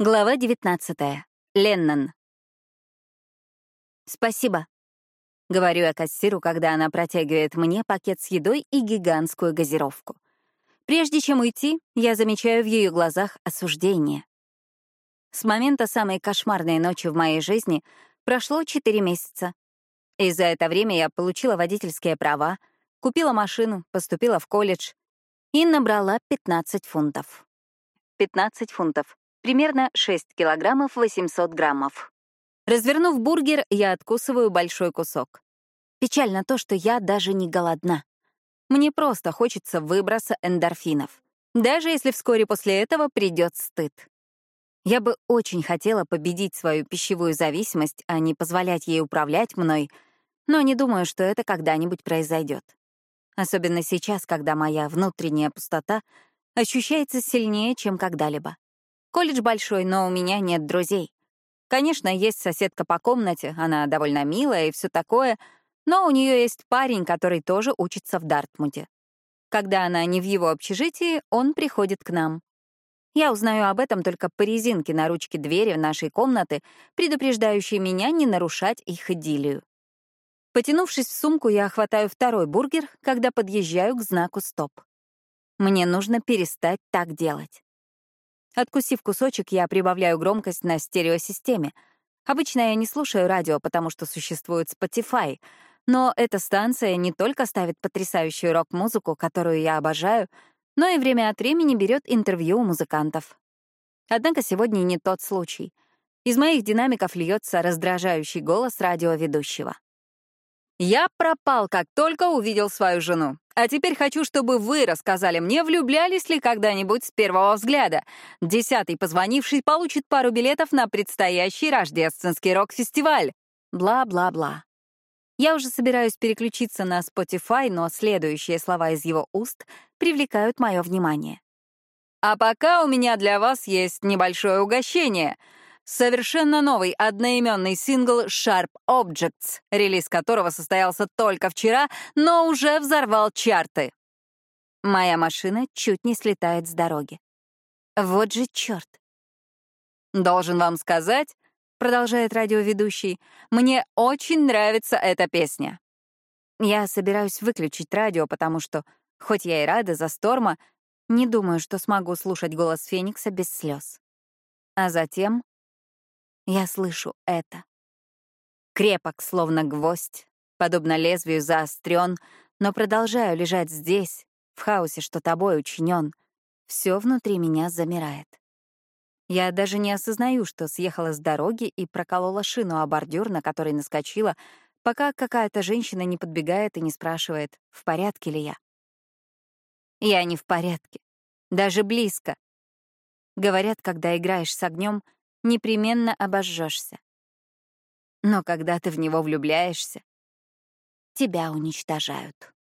Глава 19. Леннон. «Спасибо», — говорю я кассиру, когда она протягивает мне пакет с едой и гигантскую газировку. Прежде чем уйти, я замечаю в ее глазах осуждение. С момента самой кошмарной ночи в моей жизни прошло 4 месяца. И за это время я получила водительские права, купила машину, поступила в колледж и набрала 15 фунтов. 15 фунтов примерно 6 килограммов 800 граммов. Развернув бургер, я откусываю большой кусок. Печально то, что я даже не голодна. Мне просто хочется выброса эндорфинов, даже если вскоре после этого придет стыд. Я бы очень хотела победить свою пищевую зависимость, а не позволять ей управлять мной, но не думаю, что это когда-нибудь произойдет. Особенно сейчас, когда моя внутренняя пустота ощущается сильнее, чем когда-либо. Колледж большой, но у меня нет друзей. Конечно, есть соседка по комнате, она довольно милая и все такое, но у нее есть парень, который тоже учится в Дартмуте. Когда она не в его общежитии, он приходит к нам. Я узнаю об этом только по резинке на ручке двери в нашей комнаты, предупреждающей меня не нарушать их идиллию. Потянувшись в сумку, я хватаю второй бургер, когда подъезжаю к знаку «Стоп». Мне нужно перестать так делать. Откусив кусочек, я прибавляю громкость на стереосистеме. Обычно я не слушаю радио, потому что существует Spotify, но эта станция не только ставит потрясающую рок-музыку, которую я обожаю, но и время от времени берет интервью у музыкантов. Однако сегодня не тот случай. Из моих динамиков льется раздражающий голос радиоведущего. «Я пропал, как только увидел свою жену. А теперь хочу, чтобы вы рассказали мне, влюблялись ли когда-нибудь с первого взгляда. Десятый позвонивший получит пару билетов на предстоящий рождественский рок-фестиваль. Бла-бла-бла. Я уже собираюсь переключиться на Spotify, но следующие слова из его уст привлекают мое внимание. А пока у меня для вас есть небольшое угощение — совершенно новый одноименный сингл Sharp Objects, релиз которого состоялся только вчера, но уже взорвал чарты. Моя машина чуть не слетает с дороги. Вот же черт. Должен вам сказать, продолжает радиоведущий, мне очень нравится эта песня. Я собираюсь выключить радио, потому что, хоть я и рада за Сторма, не думаю, что смогу слушать голос Феникса без слез. А затем я слышу это. Крепок, словно гвоздь, подобно лезвию заострен, но продолжаю лежать здесь, в хаосе, что тобой учинен. Все внутри меня замирает. Я даже не осознаю, что съехала с дороги и проколола шину о бордюр, на который наскочила, пока какая-то женщина не подбегает и не спрашивает, в порядке ли я. Я не в порядке. Даже близко. Говорят, когда играешь с огнем, непременно обожжешься. Но когда ты в него влюбляешься, тебя уничтожают.